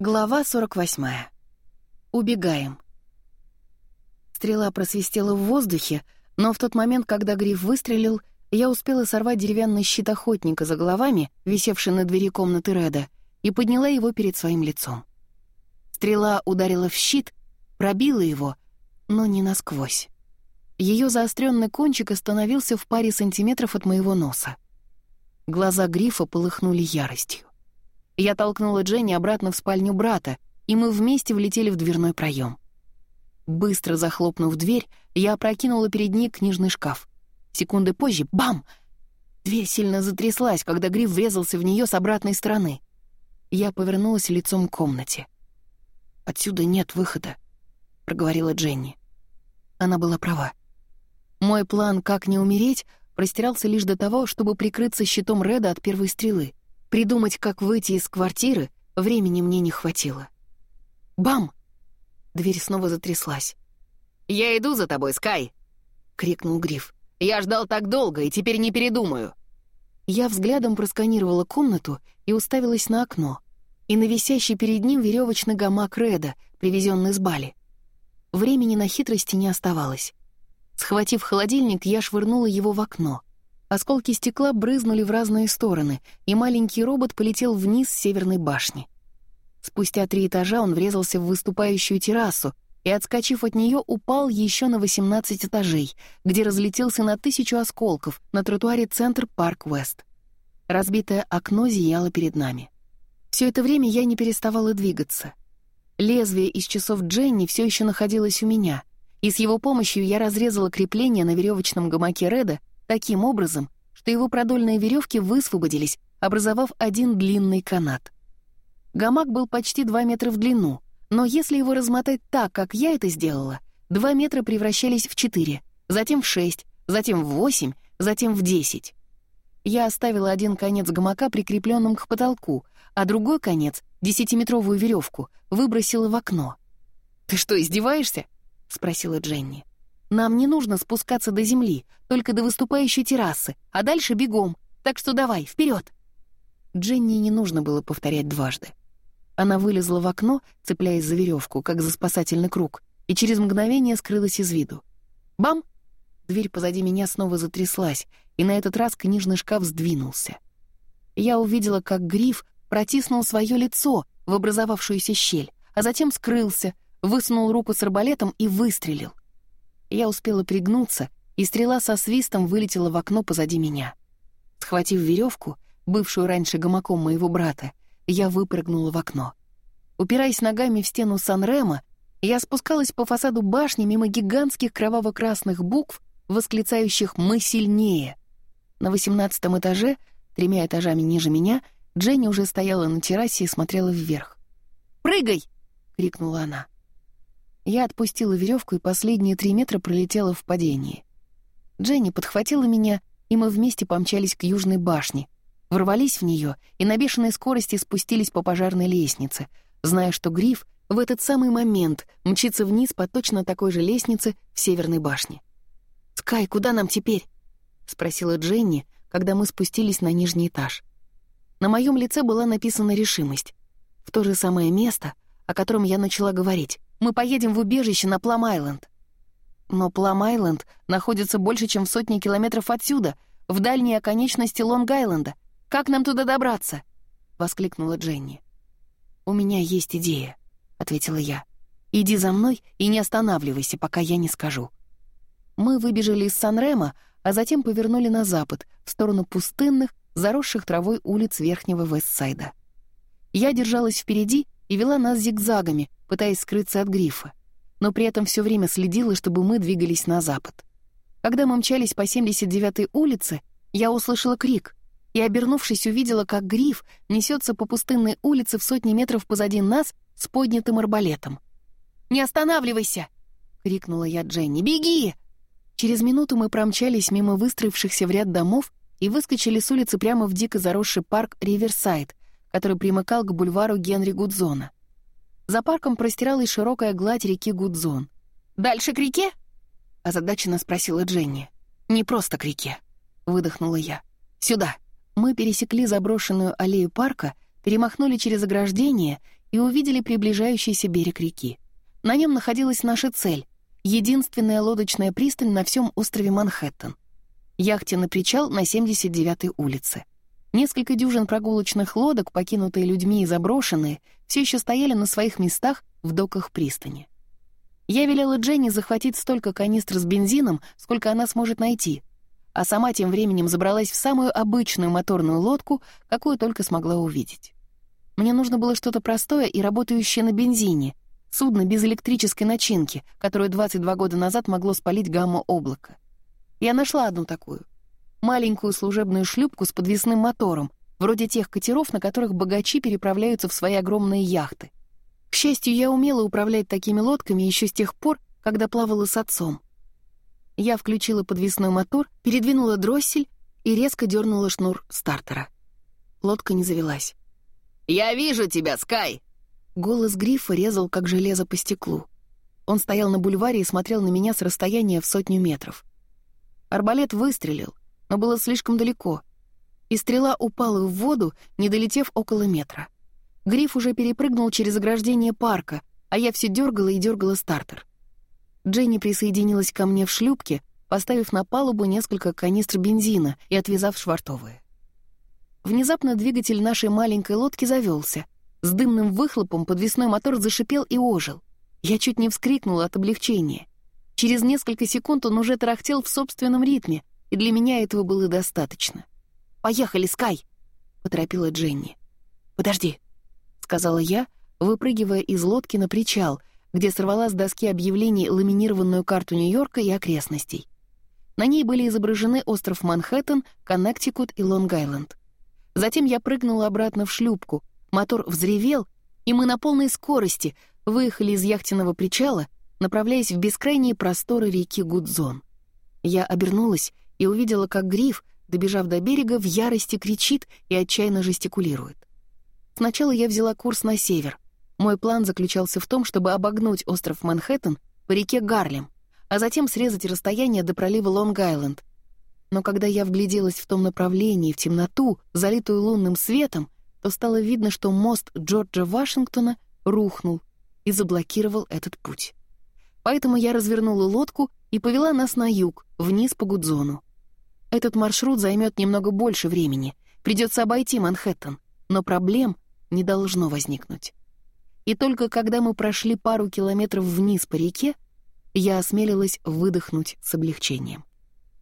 Глава 48. Убегаем. Стрела просвистела в воздухе, но в тот момент, когда гриф выстрелил, я успела сорвать деревянный щит охотника за головами, висевший на двери комнаты Реда, и подняла его перед своим лицом. Стрела ударила в щит, пробила его, но не насквозь. Ее заостренный кончик остановился в паре сантиметров от моего носа. Глаза грифа полыхнули яростью. Я толкнула Дженни обратно в спальню брата, и мы вместе влетели в дверной проем. Быстро захлопнув дверь, я опрокинула перед ней книжный шкаф. Секунды позже — бам! Дверь сильно затряслась, когда гриф врезался в нее с обратной стороны. Я повернулась лицом к комнате. «Отсюда нет выхода», — проговорила Дженни. Она была права. Мой план «как не умереть» простирался лишь до того, чтобы прикрыться щитом Реда от первой стрелы. Придумать, как выйти из квартиры, времени мне не хватило. Бам! Дверь снова затряслась. «Я иду за тобой, Скай!» — крикнул Гриф. «Я ждал так долго и теперь не передумаю!» Я взглядом просканировала комнату и уставилась на окно и на висящий перед ним веревочный гамак Реда, привезенный с Бали. Времени на хитрости не оставалось. Схватив холодильник, я швырнула его в окно — Осколки стекла брызнули в разные стороны, и маленький робот полетел вниз с северной башни. Спустя три этажа он врезался в выступающую террасу и, отскочив от нее, упал еще на 18 этажей, где разлетелся на тысячу осколков на тротуаре центр Парк Уэст. Разбитое окно зияло перед нами. Все это время я не переставала двигаться. Лезвие из часов Дженни все еще находилось у меня, и с его помощью я разрезала крепление на веревочном гамаке Реда таким образом, что его продольные веревки высвободились, образовав один длинный канат. Гамак был почти 2 метра в длину, но если его размотать так, как я это сделала, 2 метра превращались в 4, затем в 6, затем в 8, затем в 10. Я оставила один конец гамака прикрепленным к потолку, а другой конец, десятиметровую веревку, выбросила в окно. «Ты что, издеваешься?» — спросила Дженни. Нам не нужно спускаться до земли, только до выступающей террасы, а дальше бегом. Так что давай, вперед. Дженни не нужно было повторять дважды. Она вылезла в окно, цепляясь за веревку, как за спасательный круг, и через мгновение скрылась из виду. Бам! Дверь позади меня снова затряслась, и на этот раз книжный шкаф сдвинулся. Я увидела, как гриф протиснул свое лицо в образовавшуюся щель, а затем скрылся, высунул руку с арбалетом и выстрелил. Я успела пригнуться, и стрела со свистом вылетела в окно позади меня. Схватив веревку, бывшую раньше гамаком моего брата, я выпрыгнула в окно. Упираясь ногами в стену Санрема, я спускалась по фасаду башни мимо гигантских кроваво-красных букв, восклицающих «Мы сильнее!». На восемнадцатом этаже, тремя этажами ниже меня, Дженни уже стояла на террасе и смотрела вверх. «Прыгай!» — крикнула она. Я отпустила веревку и последние три метра пролетела в падении. Дженни подхватила меня, и мы вместе помчались к южной башне, ворвались в нее и на бешеной скорости спустились по пожарной лестнице, зная, что Гриф в этот самый момент мчится вниз по точно такой же лестнице в северной башне. «Скай, куда нам теперь?» — спросила Дженни, когда мы спустились на нижний этаж. На моем лице была написана решимость. В то же самое место, о котором я начала говорить. Мы поедем в убежище на Плам-Айленд». Но Плам-Айленд находится больше, чем в сотне километров отсюда, в дальней оконечности Лонг-Айленда. Как нам туда добраться?» — воскликнула Дженни. «У меня есть идея», — ответила я. «Иди за мной и не останавливайся, пока я не скажу». Мы выбежали из Сан-Рема, а затем повернули на запад, в сторону пустынных, заросших травой улиц Верхнего Вестсайда. Я держалась впереди и вела нас зигзагами, пытаясь скрыться от грифа, но при этом все время следила, чтобы мы двигались на запад. Когда мы мчались по 79-й улице, я услышала крик и, обернувшись, увидела, как гриф несется по пустынной улице в сотни метров позади нас с поднятым арбалетом. «Не останавливайся!» — крикнула я Дженни. «Беги!» Через минуту мы промчались мимо выстроившихся в ряд домов и выскочили с улицы прямо в дико заросший парк Риверсайд, который примыкал к бульвару Генри Гудзона. За парком простиралась широкая гладь реки Гудзон. «Дальше к реке?» — озадаченно спросила Дженни. «Не просто к реке», — выдохнула я. «Сюда». Мы пересекли заброшенную аллею парка, перемахнули через ограждение и увидели приближающийся берег реки. На нем находилась наша цель — единственная лодочная пристань на всем острове Манхэттен. Яхте на причал на 79-й улице. Несколько дюжин прогулочных лодок, покинутые людьми и заброшенные, все еще стояли на своих местах в доках пристани. Я велела Дженни захватить столько канистр с бензином, сколько она сможет найти, а сама тем временем забралась в самую обычную моторную лодку, какую только смогла увидеть. Мне нужно было что-то простое и работающее на бензине, судно без электрической начинки, которую 22 года назад могло спалить гамма-облако. Я нашла одну такую — маленькую служебную шлюпку с подвесным мотором, вроде тех катеров, на которых богачи переправляются в свои огромные яхты. К счастью, я умела управлять такими лодками еще с тех пор, когда плавала с отцом. Я включила подвесной мотор, передвинула дроссель и резко дернула шнур стартера. Лодка не завелась. «Я вижу тебя, Скай!» Голос Грифа резал, как железо по стеклу. Он стоял на бульваре и смотрел на меня с расстояния в сотню метров. Арбалет выстрелил, но было слишком далеко, и стрела упала в воду, не долетев около метра. Гриф уже перепрыгнул через ограждение парка, а я все дергала и дергала стартер. Дженни присоединилась ко мне в шлюпке, поставив на палубу несколько канистр бензина и отвязав швартовые. Внезапно двигатель нашей маленькой лодки завелся. С дымным выхлопом подвесной мотор зашипел и ожил. Я чуть не вскрикнула от облегчения. Через несколько секунд он уже тарахтел в собственном ритме, и для меня этого было достаточно. «Поехали, Скай!» — поторопила Дженни. «Подожди!» — сказала я, выпрыгивая из лодки на причал, где сорвала с доски объявлений ламинированную карту Нью-Йорка и окрестностей. На ней были изображены остров Манхэттен, Коннектикут и Лонг-Айленд. Затем я прыгнула обратно в шлюпку, мотор взревел, и мы на полной скорости выехали из яхтенного причала, направляясь в бескрайние просторы реки Гудзон. Я обернулась и увидела, как гриф, добежав до берега, в ярости кричит и отчаянно жестикулирует. Сначала я взяла курс на север. Мой план заключался в том, чтобы обогнуть остров Манхэттен по реке Гарлем, а затем срезать расстояние до пролива Лонг-Айленд. Но когда я вгляделась в том направлении, в темноту, залитую лунным светом, то стало видно, что мост Джорджа Вашингтона рухнул и заблокировал этот путь. Поэтому я развернула лодку и повела нас на юг, вниз по Гудзону. Этот маршрут займет немного больше времени. Придется обойти Манхэттен, но проблем не должно возникнуть. И только когда мы прошли пару километров вниз по реке, я осмелилась выдохнуть с облегчением.